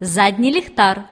Задний ліхтар.